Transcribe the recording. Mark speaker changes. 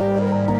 Speaker 1: Música